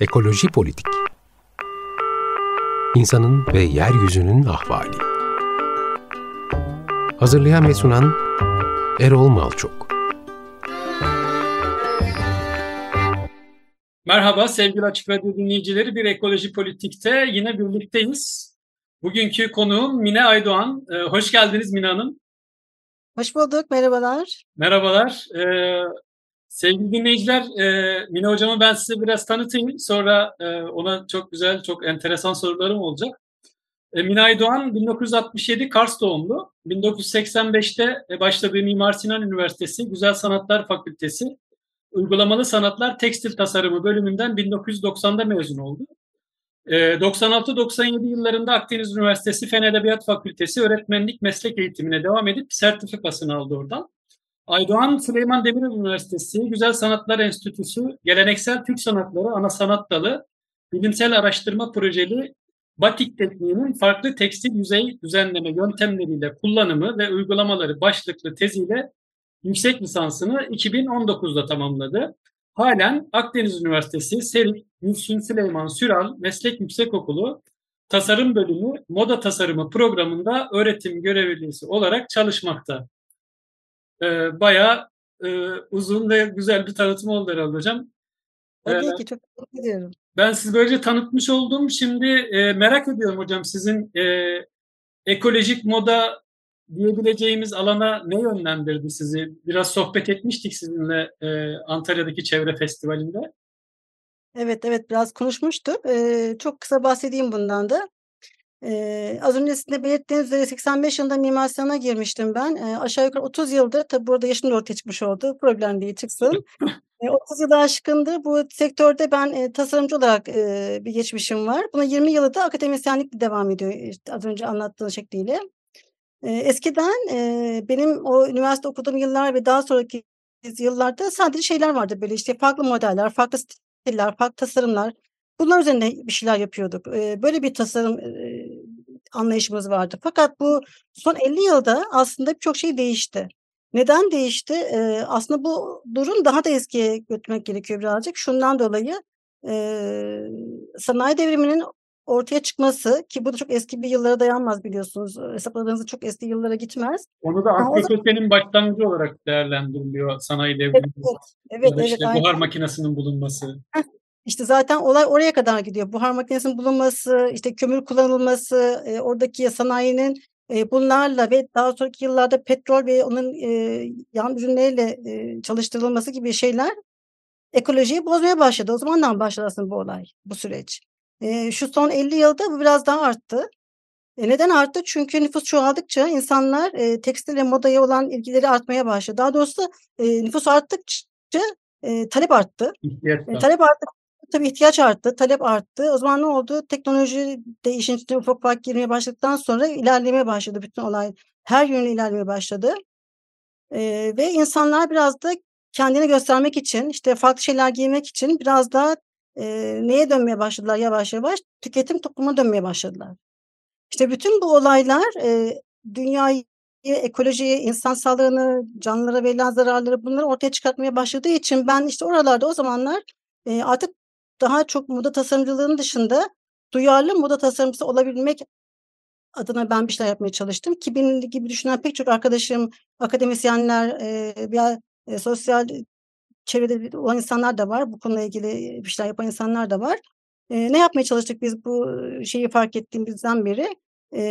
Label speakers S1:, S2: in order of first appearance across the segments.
S1: Ekoloji Politik İnsanın ve Yeryüzünün Ahvali Hazırlayan ve sunan Erol Malçok
S2: Merhaba sevgili Açık Radyo dinleyicileri. Bir Ekoloji Politik'te yine birlikteyiz. Bugünkü konuğum Mine Aydoğan. Ee, hoş geldiniz Mine Hanım.
S3: Hoş bulduk, merhabalar.
S2: Merhabalar. Ee, sevgili dinleyiciler, e, Mine Hocam'ı ben size biraz tanıtayım. Sonra e, ona çok güzel, çok enteresan sorularım olacak. E, Mine Aydoğan 1967 Kars doğumlu. 1985'te e, başladığı Mimar Sinan Üniversitesi Güzel Sanatlar Fakültesi Uygulamalı Sanatlar Tekstil Tasarımı bölümünden 1990'da mezun oldu. 96-97 yıllarında Akdeniz Üniversitesi Fen Edebiyat Fakültesi öğretmenlik meslek eğitimine devam edip sertifikasını aldı oradan. Aydoğan Süleyman Demirel Üniversitesi Güzel Sanatlar Enstitüsü Geleneksel Türk Sanatları Ana Sanat Dalı Bilimsel Araştırma Projeli Batik tekniğinin farklı tekstil yüzey düzenleme yöntemleriyle kullanımı ve uygulamaları başlıklı teziyle yüksek lisansını 2019'da tamamladı. Halen Akdeniz Üniversitesi Serik Gülsün Süleyman Süral Meslek Yüksekokulu Tasarım Bölümü Moda Tasarımı programında öğretim görevlisi olarak çalışmakta. Ee, bayağı e, uzun ve güzel bir tanıtım oldu herhalde hocam.
S3: Tabii ee, ki çok teşekkür ediyorum.
S2: Ben sizi böylece tanıtmış oldum. Şimdi e, merak ediyorum hocam sizin e, ekolojik moda diyebileceğimiz alana ne yönlendirdi sizi? Biraz sohbet etmiştik sizinle e, Antalya'daki çevre festivalinde.
S3: Evet evet biraz konuşmuştuk. Ee, çok kısa bahsedeyim bundan da. Ee, az öncesinde belirttiğiniz üzere 85 yılında Mimar Sinan'a girmiştim ben. Ee, aşağı yukarı 30 yıldır, tabi burada yaşım da ortaya çıkmış oldu. Problem değil çıksın. e, 30 yılı aşkındır. Bu sektörde ben e, tasarımcı olarak e, bir geçmişim var. Buna 20 yılı da akademisyenlik devam ediyor. İşte az önce anlattığın şekliyle. E, eskiden e, benim o üniversite okuduğum yıllar ve daha sonraki yıllarda sadece şeyler vardı böyle işte farklı modeller, farklı stiller, farklı tasarımlar. Bunlar üzerinde bir şeyler yapıyorduk. Böyle bir tasarım anlayışımız vardı. Fakat bu son 50 yılda aslında birçok şey değişti. Neden değişti? E, aslında bu durum daha da eskiye götürmek gerekiyor birazcık. Şundan dolayı e, sanayi devriminin ortaya çıkması ki bu da çok eski bir yıllara dayanmaz biliyorsunuz. Hesapladığınızda çok eski yıllara gitmez.
S2: Onu da antroposenin başlangıcı olarak değerlendiriliyor sanayi devrimi. Evet, evet. evet, işte evet buhar aynen. makinesinin bulunması.
S3: İşte zaten olay oraya kadar gidiyor. Buhar makinesinin bulunması, işte kömür kullanılması, e, oradaki sanayinin e, bunlarla ve daha sonraki yıllarda petrol ve onun e, yan ürünleriyle e, çalıştırılması gibi şeyler ekolojiyi bozmaya başladı. O zamandan başladı aslında bu olay, bu süreç. E, şu son 50 yılda bu biraz daha arttı. E, neden arttı? Çünkü nüfus çoğaldıkça insanlar e, tekstil ve modaya olan ilgileri artmaya başladı. Daha doğrusu e, nüfus arttıkça e, talep arttı. E, talep arttık tabii ihtiyaç arttı, talep arttı. O zaman ne oldu? Teknoloji de işin içine ufak ufak girmeye başladıktan sonra ilerlemeye başladı bütün olay. Her yönde ilerlemeye başladı. Ee, ve insanlar biraz da kendini göstermek için, işte farklı şeyler giymek için biraz daha e, neye dönmeye başladılar yavaş yavaş? Tüketim topluma dönmeye başladılar. İşte bütün bu olaylar e, dünyayı, ekolojiyi, insan sağlığını, canlılara verilen zararları bunları ortaya çıkartmaya başladığı için ben işte oralarda o zamanlar e, artık daha çok moda tasarımcılığının dışında duyarlı moda tasarımcısı olabilmek adına ben bir şeyler yapmaya çalıştım. Ki benim gibi düşünen pek çok arkadaşım, akademisyenler e, veya e, sosyal çevrede olan insanlar da var. Bu konuyla ilgili bir şeyler yapan insanlar da var. E, ne yapmaya çalıştık biz bu şeyi fark ettiğimizden beri? E,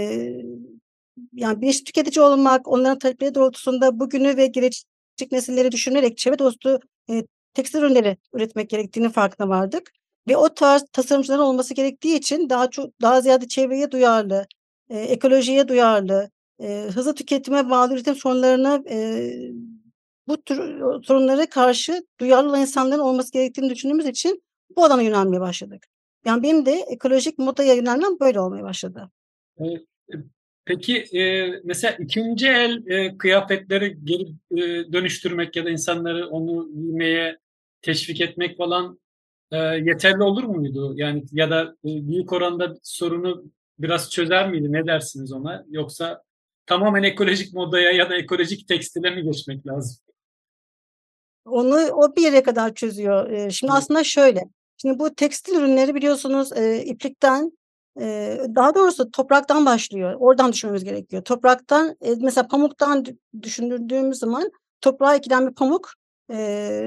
S3: yani bir tüketici olmak, onların talepleri doğrultusunda bugünü ve gelecek nesilleri düşünerek çevre dostu e, tekstil ürünleri üretmek gerektiğini farkına vardık. Ve o tarz tasarımcıların olması gerektiği için daha çok daha ziyade çevreye duyarlı, e, ekolojiye duyarlı, e, hızlı tüketime bağlı üretim sorunlarına e, bu tür sorunlara karşı duyarlı olan insanların olması gerektiğini düşündüğümüz için bu alana yönelmeye başladık. Yani benim de ekolojik modaya yönelmem böyle olmaya başladı.
S2: Peki e, mesela ikinci el e, kıyafetleri geri e, dönüştürmek ya da insanları onu giymeye teşvik etmek falan e, yeterli olur muydu? Yani ya da e, büyük oranda sorunu biraz çözer miydi? Ne dersiniz ona? Yoksa tamamen ekolojik modaya ya da ekolojik tekstile mi geçmek lazım?
S3: Onu o bir yere kadar çözüyor. Ee, şimdi evet. aslında şöyle. Şimdi bu tekstil ürünleri biliyorsunuz e, iplikten e, daha doğrusu topraktan başlıyor. Oradan düşünmemiz gerekiyor. Topraktan e, mesela pamuktan düşündüğümüz zaman toprağa ekilen bir pamuk e,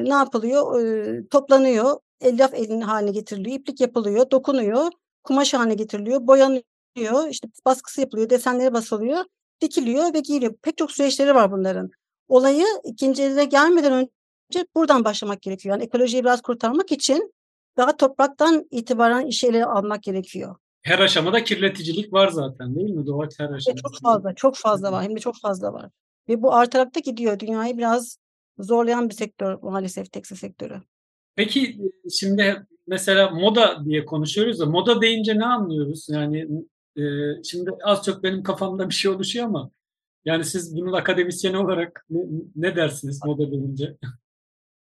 S3: ne yapılıyor? E, toplanıyor, elyaf elin haline getiriliyor, iplik yapılıyor, dokunuyor, kumaş haline getiriliyor, boyanıyor, işte baskısı yapılıyor, desenleri basılıyor, dikiliyor ve giyiliyor. Pek çok süreçleri var bunların. Olayı ikinci elde gelmeden önce buradan başlamak gerekiyor. Yani ekolojiyi biraz kurtarmak için daha topraktan itibaren işe ele almak gerekiyor.
S2: Her aşamada kirleticilik var zaten değil mi? Doğaç her aşamada.
S3: Çok fazla, çok fazla var. Hem de çok fazla var. Ve bu artarak da gidiyor. Dünyayı biraz zorlayan bir sektör maalesef tekstil sektörü.
S2: Peki şimdi mesela moda diye konuşuyoruz da moda deyince ne anlıyoruz? Yani e, şimdi az çok benim kafamda bir şey oluşuyor ama yani siz bunun akademisyeni olarak ne, ne dersiniz moda deyince?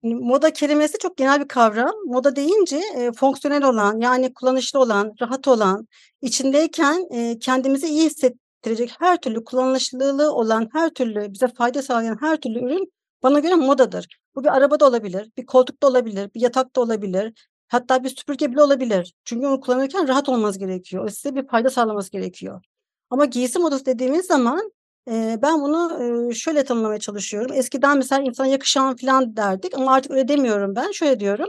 S3: Moda kelimesi çok genel bir kavram. Moda deyince e, fonksiyonel olan, yani kullanışlı olan, rahat olan, içindeyken e, kendimizi iyi hissettirecek her türlü kullanışlılığı olan, her türlü bize fayda sağlayan her türlü ürün bana göre modadır. Bu bir arabada olabilir, bir koltukta olabilir, bir yatakta olabilir, hatta bir süpürge bile olabilir. Çünkü onu kullanırken rahat olmanız gerekiyor. O size bir fayda sağlaması gerekiyor. Ama giysi modası dediğimiz zaman Eee, ben bunu, eee, şöyle tanımlamaya çalışıyorum. Eskiden mesela insana yakışan filan derdik ama artık öyle demiyorum ben. Şöyle diyorum,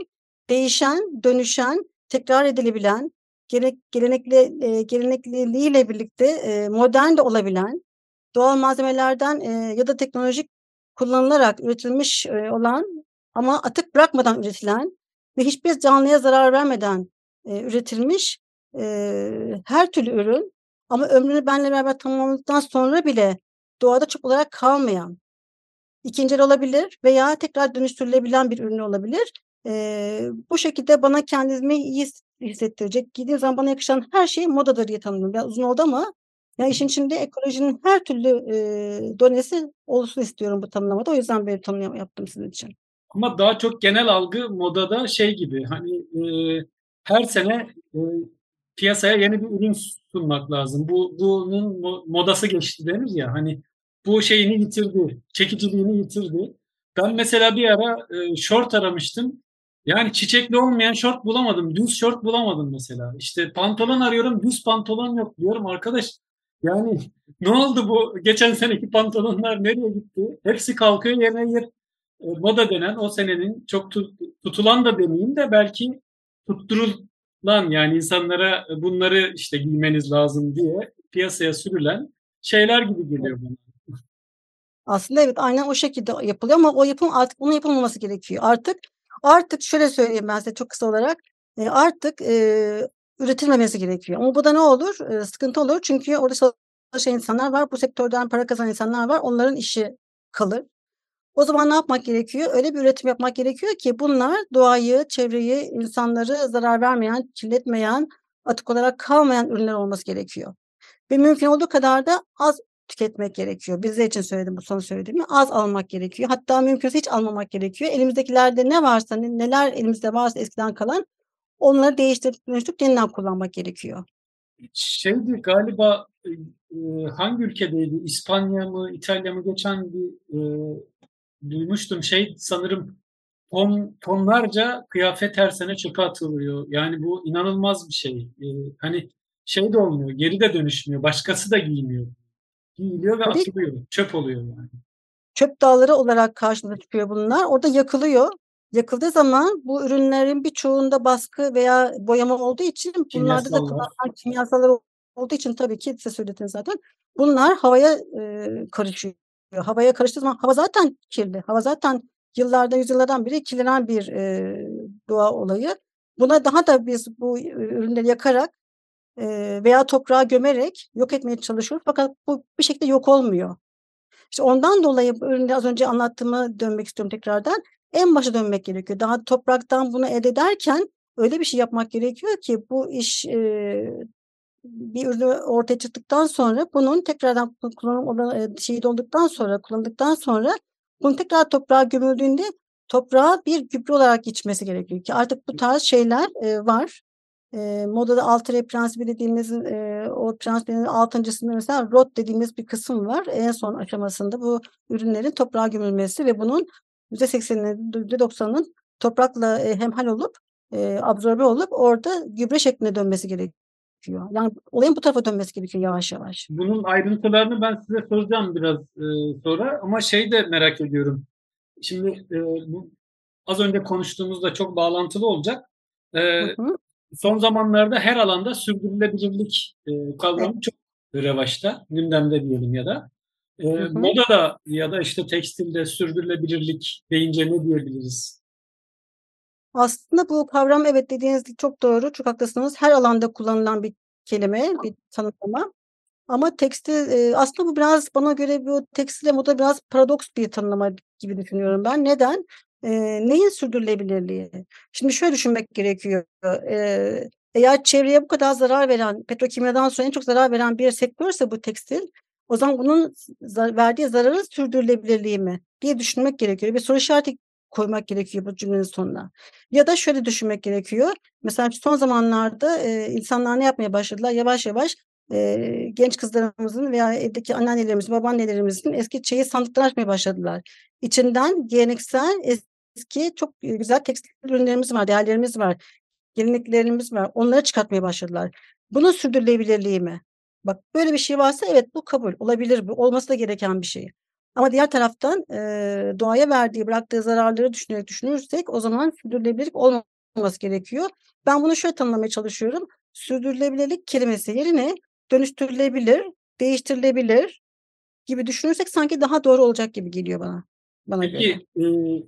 S3: değişen, dönüşen, tekrar edilebilen, gerek gelenekli eee, gelenekliliğiyle birlikte, eee, modern de olabilen, doğal malzemelerden, eee, ya da teknolojik kullanılarak üretilmiş, eee, olan ama atık bırakmadan üretilen ve hiçbir canlıya zarar vermeden, eee, üretilmiş, eee, her türlü ürün ama ömrünü benle beraber tamamladıktan sonra bile doğada çöp olarak kalmayan, ikinci olabilir veya tekrar dönüştürülebilen bir ürün olabilir. Bu şekilde bana kendimi iyi hissettirecek, giydiğim zaman bana yakışan her şey modadır diye tanımlıyorum. Biraz uzun oldu ama ya işin içinde ekolojinin her türlü eee, donesi olsun istiyorum bu tanımlamada. O yüzden böyle tanımlama yaptım sizin için.
S2: Ama daha çok genel algı modada şey gibi hani eee, her sene eee, piyasaya yeni bir ürün sunmak lazım. Bu bunun modası geçti denir ya hani bu şeyini yitirdi, çekiciliğini yitirdi. Ben mesela bir ara e, short aramıştım. Yani çiçekli olmayan short bulamadım. Düz short bulamadım mesela. İşte pantolon arıyorum, düz pantolon yok diyorum arkadaş. Yani ne oldu bu geçen seneki pantolonlar nereye gitti? Hepsi kalkıyor yerine yer. E, moda denen o senenin çok tutulan da demeyeyim de belki tutturulan yani insanlara bunları işte giymeniz lazım diye piyasaya sürülen şeyler gibi geliyor bana.
S3: Aslında evet aynen o şekilde yapılıyor ama o yapım artık bunun yapılmaması gerekiyor. Artık artık şöyle söyleyeyim ben size çok kısa olarak e, artık e, üretilmemesi gerekiyor. Ama bu da ne olur? E, sıkıntı olur çünkü orada çalışan insanlar var, bu sektörden para kazanan insanlar var. Onların işi kalır. O zaman ne yapmak gerekiyor? Öyle bir üretim yapmak gerekiyor ki bunlar doğayı, çevreyi, insanları zarar vermeyen, kirletmeyen, atık olarak kalmayan ürünler olması gerekiyor. Ve mümkün olduğu kadar da az tüketmek gerekiyor. Bizler için söyledim bu son söylediğimi. Az almak gerekiyor. Hatta mümkünse hiç almamak gerekiyor. Elimizdekilerde ne varsa, neler elimizde varsa eskiden kalan onları değiştirip dönüştürüp yeniden kullanmak gerekiyor.
S2: Şeydi galiba e, hangi ülkedeydi? İspanya mı, İtalya mı geçen bir e, duymuştum. Şey sanırım ton, tonlarca kıyafet her sene çöpe atılıyor. Yani bu inanılmaz bir şey. E, hani şey de olmuyor, geri de dönüşmüyor. Başkası da giymiyor. Giyiliyor ve Tabii. atılıyor. Çöp oluyor yani.
S3: Çöp dağları olarak karşımıza çıkıyor bunlar. Orada yakılıyor. Yakıldığı zaman bu ürünlerin birçoğunda baskı veya boyama olduğu için bunlarda da kullanılan kimyasallar olduğu için tabii ki size söylediniz zaten. Bunlar havaya e, karışıyor. Havaya karıştığı zaman hava zaten kirli. Hava zaten yıllarda, yüzyıllardan beri kirlenen bir e, doğa olayı. Buna daha da biz bu ürünleri yakarak veya toprağa gömerek yok etmeye çalışıyoruz. Fakat bu bir şekilde yok olmuyor. İşte ondan dolayı üründe az önce anlattığımı dönmek istiyorum tekrardan. En başa dönmek gerekiyor. Daha topraktan bunu elde ederken öyle bir şey yapmak gerekiyor ki bu iş e, bir ürünü ortaya çıktıktan sonra bunun tekrardan kullanım şeyi dolduktan sonra kullandıktan sonra bunun tekrar toprağa gömüldüğünde toprağa bir gübre olarak geçmesi gerekiyor ki artık bu tarz şeyler e, var. E, modada altı R prensibi dediğimiz e, o prensibin altıncısında mesela rot dediğimiz bir kısım var. En son aşamasında bu ürünlerin toprağa gömülmesi ve bunun %80'inin %90'ının toprakla e, hemhal olup e, absorbe olup orada gübre şeklinde dönmesi gerekiyor. Yani olayın bu tarafa dönmesi gerekiyor yavaş yavaş.
S2: Bunun ayrıntılarını ben size soracağım biraz e, sonra ama şey de merak ediyorum. Şimdi e, bu az önce konuştuğumuzda çok bağlantılı olacak. E, hı hı. Son zamanlarda her alanda sürdürülebilirlik e, kavramı evet. çok revaçta, gündemde diyelim ya da. E, hı hı. Modada ya da işte tekstilde sürdürülebilirlik deyince ne diyebiliriz?
S3: Aslında bu kavram evet dediğiniz çok doğru, çok haklısınız. Her alanda kullanılan bir kelime, bir tanımlama. Ama tekstil e, aslında bu biraz bana göre bu tekstil moda biraz paradoks bir tanımlama gibi düşünüyorum ben. Neden? E, neyin sürdürülebilirliği? Şimdi şöyle düşünmek gerekiyor. E, eğer çevreye bu kadar zarar veren, petrokimyadan sonra en çok zarar veren bir sektörse bu tekstil, o zaman bunun verdiği zararın sürdürülebilirliği mi diye düşünmek gerekiyor. Bir soru işareti koymak gerekiyor bu cümlenin sonuna. Ya da şöyle düşünmek gerekiyor. Mesela son zamanlarda e, insanlar ne yapmaya başladılar? Yavaş yavaş e, genç kızlarımızın veya evdeki anneannelerimizin, babaannelerimizin eski çeyiz sandıkları açmaya başladılar. İçinden geleneksel eski çok güzel tekstil ürünlerimiz var, değerlerimiz var, geleneklerimiz var. Onları çıkartmaya başladılar. Bunun sürdürülebilirliği mi? Bak böyle bir şey varsa evet bu kabul olabilir bu olması da gereken bir şey. Ama diğer taraftan e, doğaya verdiği, bıraktığı zararları düşünerek düşünürsek o zaman sürdürülebilirlik olmaması gerekiyor. Ben bunu şöyle tanımlamaya çalışıyorum. Sürdürülebilirlik kelimesi yerine dönüştürülebilir, değiştirilebilir gibi düşünürsek sanki daha doğru olacak gibi geliyor bana. Bana
S2: Peki, göre. E,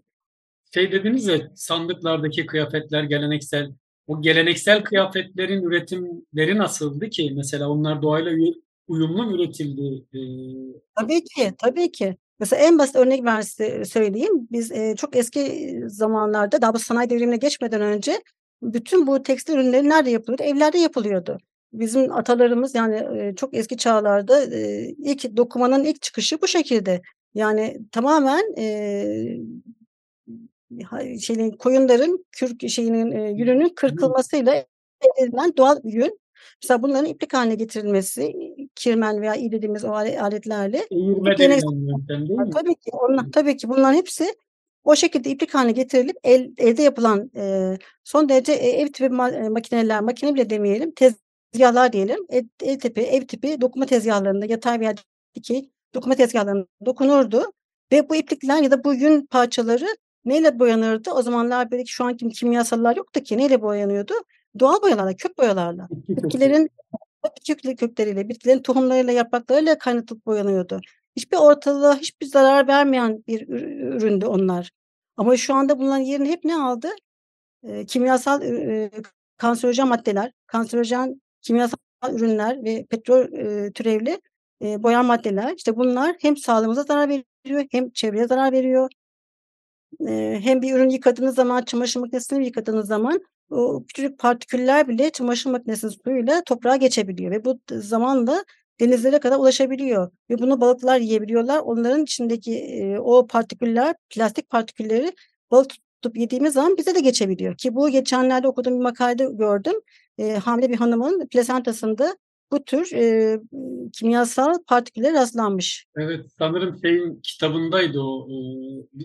S2: şey dediniz ya sandıklardaki kıyafetler geleneksel. O geleneksel kıyafetlerin üretimleri nasıldı ki? Mesela onlar doğayla uyumlu üretildi. E...
S3: Tabii ki, tabii ki. Mesela en basit örnek ben size söyleyeyim. Biz e, çok eski zamanlarda daha bu sanayi devrimine geçmeden önce bütün bu tekstil ürünleri nerede yapılıyordu? Evlerde yapılıyordu. Bizim atalarımız yani e, çok eski çağlarda e, ilk dokumanın ilk çıkışı bu şekilde. Yani tamamen e, şeyin koyunların kürk şeyinin e, yününün kırkılmasıyla elde edilen doğal ürün Mesela bunların iplik haline getirilmesi, kirmen veya i dediğimiz o aletlerle
S2: Eğirme yöntem değil mi?
S3: Tabii ki, onlar, tabii ki bunların hepsi o şekilde iplik haline getirilip el, elde yapılan e, son derece e, ev tipi ma- makineler, makine bile demeyelim, tezgahlar diyelim. El, el tipi, ev tipi dokuma tezgahlarında yatay veya dikey dokuma tezgahlarında dokunurdu. Ve bu iplikler ya da bu yün parçaları neyle boyanırdı? O zamanlar belki şu anki kimyasallar yoktu ki neyle boyanıyordu? Doğal boyalarla, kök boyalarla. Bitkilerin bitki kökleriyle, bitkilerin tohumlarıyla, yapraklarıyla kaynatılıp boyanıyordu. Hiçbir ortalığa hiçbir zarar vermeyen bir üründü onlar. Ama şu anda bunların yerini hep ne aldı? E, kimyasal e, kanserojen maddeler, kanserojen kimyasal ürünler ve petrol e, türevli e, boyan maddeler. İşte bunlar hem sağlığımıza zarar veriyor, hem çevreye zarar veriyor. Hem bir ürün yıkadığınız zaman, çamaşır makinesini yıkadığınız zaman o küçücük partiküller bile çamaşır makinesinin suyuyla toprağa geçebiliyor ve bu zamanla denizlere kadar ulaşabiliyor ve bunu balıklar yiyebiliyorlar. Onların içindeki o partiküller, plastik partikülleri balık tutup yediğimiz zaman bize de geçebiliyor. Ki bu geçenlerde okuduğum bir makalede gördüm. E, hamile bir hanımın plasentasında bu tür e, kimyasal partiküller rastlanmış.
S2: Evet sanırım şeyin kitabındaydı o. E,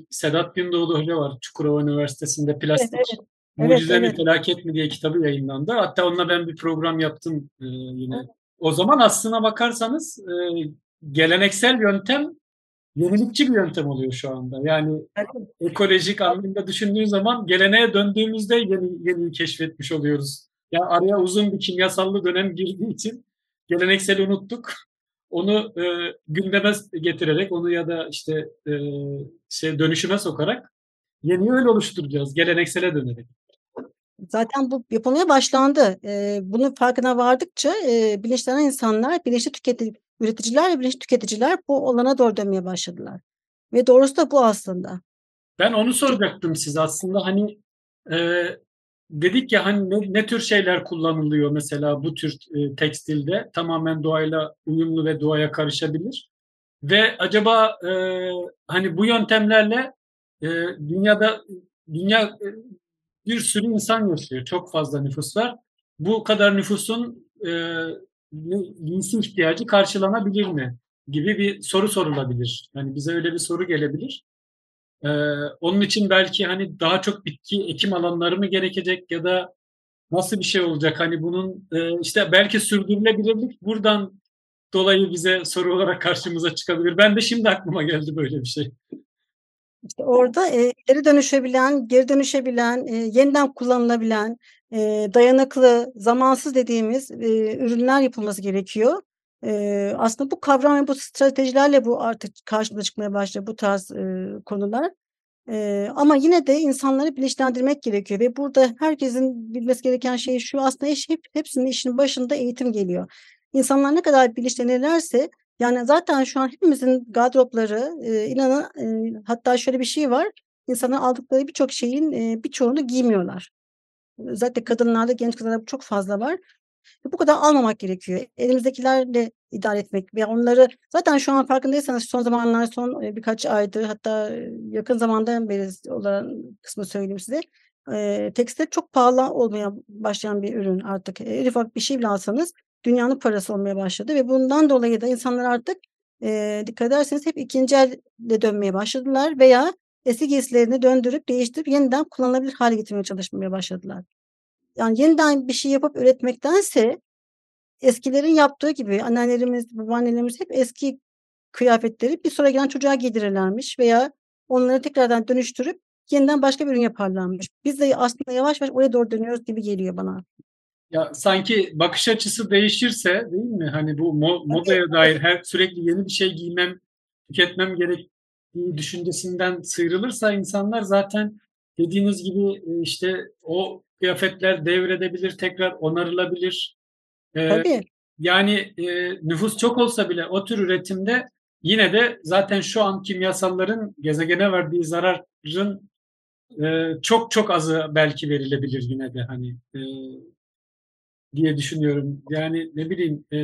S2: Sedat Gündoğdu Hoca var Çukurova Üniversitesi'nde plastik evet, evet. Mucize evet, mi evet. felaket mi diye kitabı yayınlandı. Hatta onunla ben bir program yaptım e, yine. Evet. O zaman aslına bakarsanız e, geleneksel yöntem yenilikçi bir yöntem oluyor şu anda. Yani evet. ekolojik anlamda düşündüğün zaman geleneğe döndüğümüzde yeni, yeni keşfetmiş oluyoruz. Ya yani araya uzun bir kimyasallı dönem girdiği için gelenekseli unuttuk. Onu e, gündeme getirerek onu ya da işte e, şey dönüşüme sokarak yeni öyle oluşturacağız geleneksele dönerek.
S3: Zaten bu yapılmaya başlandı. Eee, bunun farkına vardıkça, eee, bilinçlenen insanlar, bilinçli tüketici üreticiler ve bilinçli tüketiciler bu olana doğru dönmeye başladılar. Ve doğrusu da bu aslında.
S2: Ben onu soracaktım size aslında hani eee, dedik ya hani ne, ne tür şeyler kullanılıyor mesela bu tür e, tekstilde tamamen doğayla uyumlu ve doğaya karışabilir. Ve acaba e, hani bu yöntemlerle e, dünyada dünya bir sürü insan yaşıyor. Çok fazla nüfus var. Bu kadar nüfusun e, giysi ihtiyacı karşılanabilir mi? gibi bir soru sorulabilir. Yani bize öyle bir soru gelebilir. Ee, onun için belki hani daha çok bitki ekim alanları mı gerekecek ya da nasıl bir şey olacak? Hani bunun e, işte belki sürdürülebilirlik buradan dolayı bize soru olarak karşımıza çıkabilir. Ben de şimdi aklıma geldi böyle bir şey.
S3: İşte orada e, geri dönüşebilen, geri dönüşebilen, e, yeniden kullanılabilen, e, dayanıklı, zamansız dediğimiz e, ürünler yapılması gerekiyor. E, aslında bu kavram ve bu stratejilerle bu artık karşımıza çıkmaya başladı bu tarz e, konular. E, ama yine de insanları bilinçlendirmek gerekiyor ve burada herkesin bilmesi gereken şey şu aslında iş, hep, hepsinin işin başında eğitim geliyor. İnsanlar ne kadar bilinçlenirlerse yani zaten şu an hepimizin gardıropları e, inanın e, hatta şöyle bir şey var. İnsanlar aldıkları birçok şeyin e, birçoğunu giymiyorlar. Özellikle kadınlarda, genç kızlarda çok fazla var. Bu kadar almamak gerekiyor. Elimizdekilerle idare etmek ve onları zaten şu an farkındaysanız son zamanlar son birkaç aydır hatta yakın zamandan beri olan kısmı söyleyeyim size. E, tekstil çok pahalı olmaya başlayan bir ürün artık. E, ufak bir şey bile alsanız dünyanın parası olmaya başladı ve bundan dolayı da insanlar artık e, dikkat ederseniz hep ikinci elde dönmeye başladılar veya eski giysilerini döndürüp değiştirip yeniden kullanılabilir hale getirmeye çalışmaya başladılar. Yani yeniden bir şey yapıp üretmektense eskilerin yaptığı gibi anneannelerimiz, babaannelerimiz hep eski kıyafetleri bir sonra gelen çocuğa giydirirlermiş veya onları tekrardan dönüştürüp yeniden başka bir ürün yaparlarmış. Biz de aslında yavaş yavaş oraya doğru dönüyoruz gibi geliyor bana.
S2: Ya sanki bakış açısı değişirse değil mi? Hani bu mo- modaya dair her sürekli yeni bir şey giymem, tüketmem gerektiği düşüncesinden sıyrılırsa insanlar zaten dediğiniz gibi işte o kıyafetler devredebilir, tekrar onarılabilir.
S3: Ee, Tabii.
S2: Yani e, nüfus çok olsa bile o tür üretimde yine de zaten şu an kimyasalların gezegene verdiği zararın e, çok çok azı belki verilebilir yine de hani e, diye düşünüyorum. Yani ne bileyim e,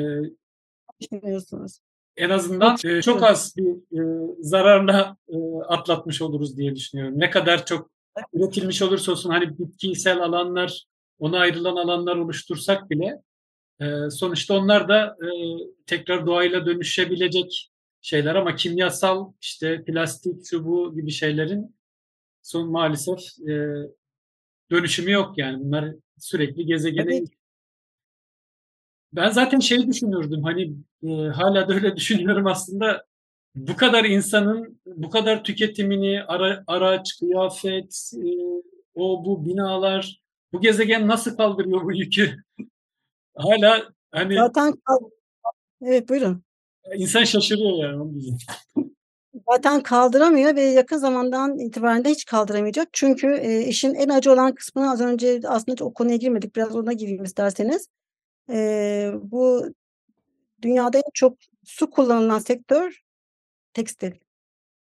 S3: düşünüyorsunuz?
S2: En azından e, çok az bir e, zararla e, atlatmış oluruz diye düşünüyorum. Ne kadar çok üretilmiş olursa olsun hani bitkisel alanlar, ona ayrılan alanlar oluştursak bile e, sonuçta onlar da e, tekrar doğayla dönüşebilecek şeyler ama kimyasal işte plastik, çubuğu gibi şeylerin son maalesef e, dönüşümü yok yani. Bunlar sürekli gezegene evet. Ben zaten şey düşünürdüm hani e, hala da öyle düşünüyorum aslında bu kadar insanın bu kadar tüketimini ara, araç, kıyafet, e, o bu binalar bu gezegen nasıl kaldırıyor bu yükü? Hala hani
S3: Zaten Evet buyurun.
S2: İnsan şaşırıyor yani onu
S3: Zaten kaldıramıyor ve yakın zamandan itibaren de hiç kaldıramayacak. Çünkü e, işin en acı olan kısmını az önce aslında o konuya girmedik. Biraz ona gireyim isterseniz. E, bu dünyada en çok su kullanılan sektör tekstil.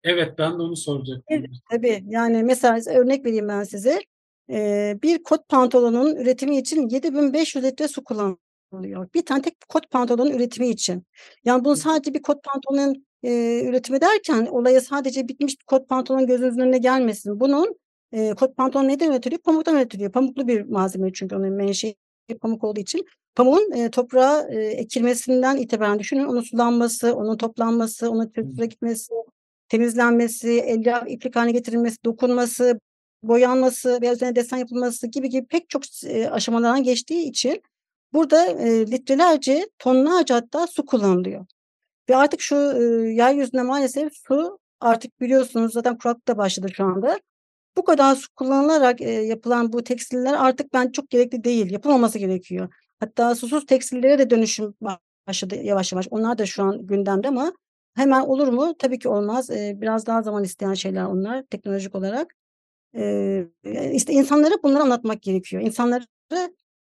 S2: Evet ben de onu soracaktım.
S3: Evet, tabii yani mesela örnek vereyim ben size. Ee, bir kot pantolonun üretimi için 7500 litre su kullanılıyor. Bir tane tek kot pantolonun üretimi için. Yani bunu sadece bir kot pantolonun e, üretimi derken olaya sadece bitmiş bir kot pantolon gözünüzün önüne gelmesin. Bunun e, kot pantolon neden üretiliyor? Pamuktan üretiliyor. Pamuklu bir malzeme çünkü onun menşei pamuk olduğu için. Pamuğun e, toprağa e, ekilmesinden itibaren düşünün onun sulanması, onun toplanması, onun tütsüre gitmesi, temizlenmesi, elyaf iplik haline getirilmesi, dokunması, boyanması veya üzerine desen yapılması gibi gibi pek çok e, aşamalardan geçtiği için burada e, litrelerce, tonlarca hatta su kullanılıyor. Ve artık şu e, yeryüzünde maalesef su artık biliyorsunuz zaten kuraklık da başladı şu anda. Bu kadar su kullanılarak e, yapılan bu tekstiller artık ben çok gerekli değil. Yapılmaması gerekiyor. Hatta susuz tekstillere de dönüşüm başladı yavaş yavaş. Onlar da şu an gündemde ama hemen olur mu? Tabii ki olmaz. Ee, biraz daha zaman isteyen şeyler onlar teknolojik olarak. Ee, işte insanlara bunları anlatmak gerekiyor. İnsanlara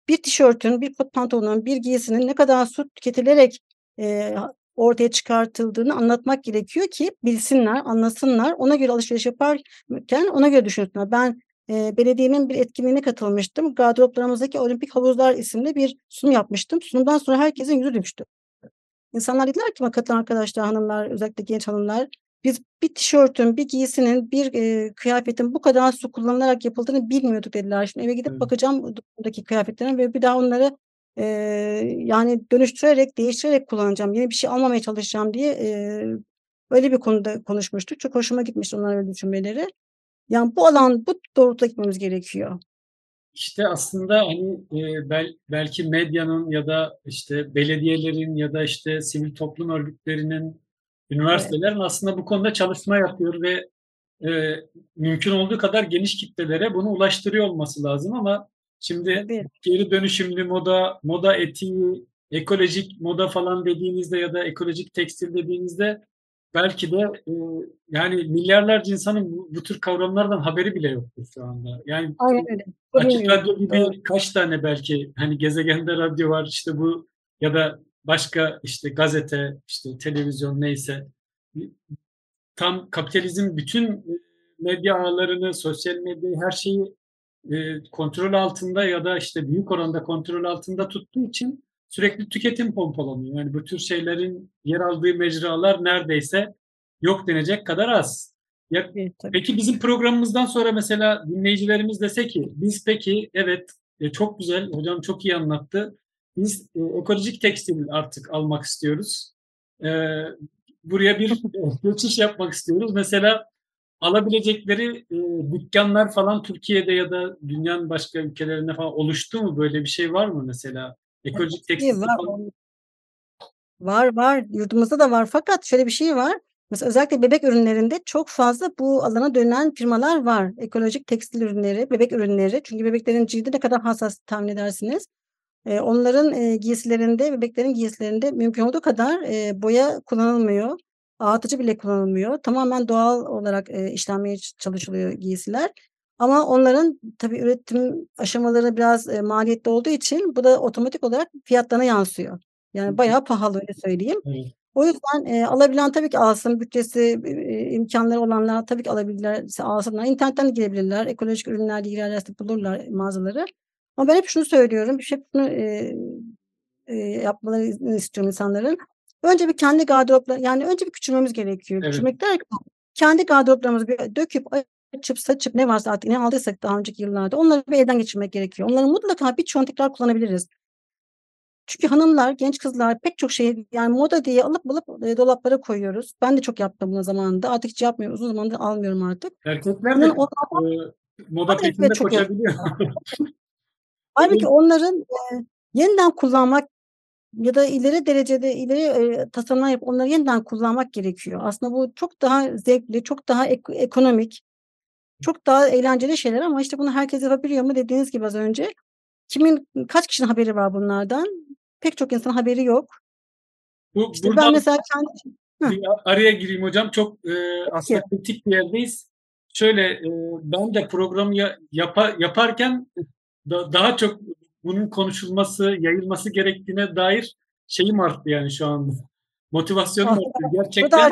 S3: bir tişörtün, bir kot pantolonun, bir giysinin ne kadar su tüketilerek e, ortaya çıkartıldığını anlatmak gerekiyor ki bilsinler, anlasınlar. Ona göre alışveriş yaparken ona göre düşünsünler. Ben e, belediyenin bir etkinliğine katılmıştım. Gardıroplarımızdaki Olimpik Havuzlar isimli bir sunum yapmıştım. Sunumdan sonra herkesin yüzü düştü. İnsanlar dediler ki katılan arkadaşlar, hanımlar, özellikle genç hanımlar, biz bir tişörtün, bir giysinin, bir e, kıyafetin bu kadar su kullanılarak yapıldığını bilmiyorduk dediler. Şimdi eve gidip evet. bakacağım buradaki kıyafetlerine ve bir daha onları e, yani dönüştürerek, değiştirerek kullanacağım. Yeni bir şey almamaya çalışacağım diye e, Öyle bir konuda konuşmuştuk. Çok hoşuma gitmişti onların öyle düşünmeleri. Yani bu alan, bu doğrultuda gitmemiz gerekiyor.
S2: İşte aslında hani e, bel, belki medyanın ya da işte belediyelerin ya da işte sivil toplum örgütlerinin, üniversitelerin evet. aslında bu konuda çalışma yapıyor ve e, mümkün olduğu kadar geniş kitlelere bunu ulaştırıyor olması lazım ama şimdi Tabii. geri dönüşümlü moda, moda etiği, ekolojik moda falan dediğinizde ya da ekolojik tekstil dediğinizde belki de e, yani milyarlarca insanın bu, bu tür kavramlardan haberi bile yoktur şu anda. Yani
S3: Aynen öyle.
S2: Açık radyo gibi evet. kaç tane belki hani gezegende radyo var işte bu ya da başka işte gazete, işte televizyon neyse tam kapitalizm bütün medya ağlarını, sosyal medyayı her şeyi e, kontrol altında ya da işte büyük oranda kontrol altında tuttuğu için sürekli tüketim pompalanıyor. Yani bu tür şeylerin yer aldığı mecralar neredeyse yok denecek kadar az. Ya, evet, peki bizim programımızdan sonra mesela dinleyicilerimiz dese ki biz peki evet e, çok güzel hocam çok iyi anlattı. Biz e, ekolojik tekstil artık almak istiyoruz. E, buraya bir geçiş yapmak istiyoruz. Mesela alabilecekleri e, dükkanlar falan Türkiye'de ya da dünyanın başka ülkelerinde falan oluştu mu? Böyle bir şey var mı mesela? Ekolojik tekstil
S3: var. Var var. Yurdumuzda da var. Fakat şöyle bir şey var. Mesela özellikle bebek ürünlerinde çok fazla bu alana dönen firmalar var. Ekolojik tekstil ürünleri, bebek ürünleri. Çünkü bebeklerin cildi ne kadar hassas tahmin edersiniz. Ee, onların e, giysilerinde, bebeklerin giysilerinde mümkün olduğu kadar e, boya kullanılmıyor. Ağatıcı bile kullanılmıyor. Tamamen doğal olarak e, işlenmeye çalışılıyor giysiler. Ama onların tabii üretim aşamaları biraz e, maliyetli olduğu için bu da otomatik olarak fiyatlarına yansıyor. Yani bayağı pahalı öyle söyleyeyim. Evet. O yüzden e, alabilen tabii ki alsın. Bütçesi, e, imkanları olanlar tabii ki alabilirlerse alsınlar. İnternetten girebilirler. Ekolojik ürünlerle girerlerse bulurlar mağazaları. Ama ben hep şunu söylüyorum. Hep şunu e, e, yapmalarını istiyorum insanların. Önce bir kendi gardıroplar yani önce bir küçülmemiz gerekiyor. Evet. Küçülmek derken kendi gardıroplarımızı bir döküp açıp saçıp ne varsa artık ne aldıysak daha önceki yıllarda onları bir elden geçirmek gerekiyor. Onları mutlaka birçoğunu tekrar kullanabiliriz. Çünkü hanımlar, genç kızlar pek çok şey yani moda diye alıp alıp e, dolaplara koyuyoruz. Ben de çok yaptım bunu zamanında. Artık hiç yapmıyorum. Uzun zamandır almıyorum artık.
S2: Erkekler de onlardan, e, moda peşinde koşabiliyor.
S3: Halbuki onların e, yeniden kullanmak ya da ileri derecede ileri e, tasarımlar yapıp onları yeniden kullanmak gerekiyor. Aslında bu çok daha zevkli, çok daha ek- ekonomik, çok daha eğlenceli şeyler ama işte bunu herkes yapabiliyor mu dediğiniz gibi az önce. Kimin kaç kişinin haberi var bunlardan? Pek çok insan haberi yok.
S2: Bu, işte ben mesela kendi bir araya gireyim hocam. Çok e, aslında kritik bir yerdeyiz. Şöyle e, ben de programı ya, yapa, yaparken da, daha çok bunun konuşulması, yayılması gerektiğine dair şeyim arttı yani şu anda. Motivasyonum arttı. Gerçekten.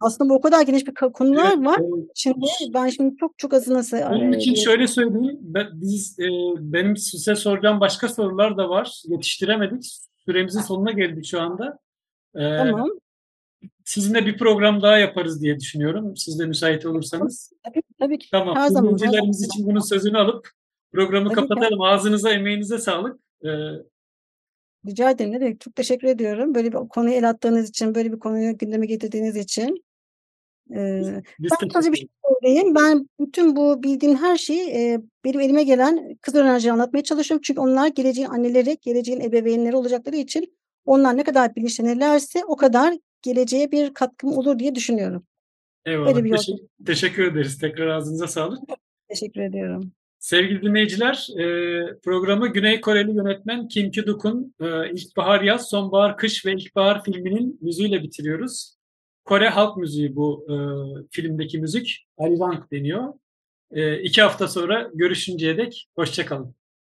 S3: Aslında o kadar geniş bir konular evet, var. Evet. Şimdi ben şimdi çok çok azını
S2: Bunun için şöyle söyleyeyim. Ben, biz e, benim size soracağım başka sorular da var. Yetiştiremedik. Süremizin sonuna geldik şu anda.
S3: Ee, tamam.
S2: Sizinle bir program daha yaparız diye düşünüyorum. Siz de müsait olursanız.
S3: Tabii, tabii ki.
S2: Tamam. Her Dinleyicilerimiz için bunun sözünü alıp programı tabii kapatalım. Ki. Ağzınıza, emeğinize sağlık. Ee,
S3: Rica ederim. Ne demek? Çok teşekkür ediyorum. Böyle bir konuyu el attığınız için, böyle bir konuyu gündeme getirdiğiniz için. Ee, ben sadece bir şey söyleyeyim. Ben bütün bu bildiğim her şeyi e, benim elime gelen kız öğrenciye anlatmaya çalışıyorum. Çünkü onlar geleceğin anneleri, geleceğin ebeveynleri olacakları için onlar ne kadar bilinçlenirlerse o kadar geleceğe bir katkım olur diye düşünüyorum.
S2: Eyvallah. teşekkür, teşekkür ederiz. Tekrar ağzınıza sağlık.
S3: Teşekkür ediyorum.
S2: Sevgili dinleyiciler, e, programı Güney Koreli yönetmen Kim Ki-duk'un e, İlkbahar Yaz, Sonbahar Kış ve İlkbahar filminin müziğiyle bitiriyoruz. Kore halk müziği bu e, filmdeki müzik. Arirang deniyor. E, iki hafta sonra görüşünceye dek hoşçakalın.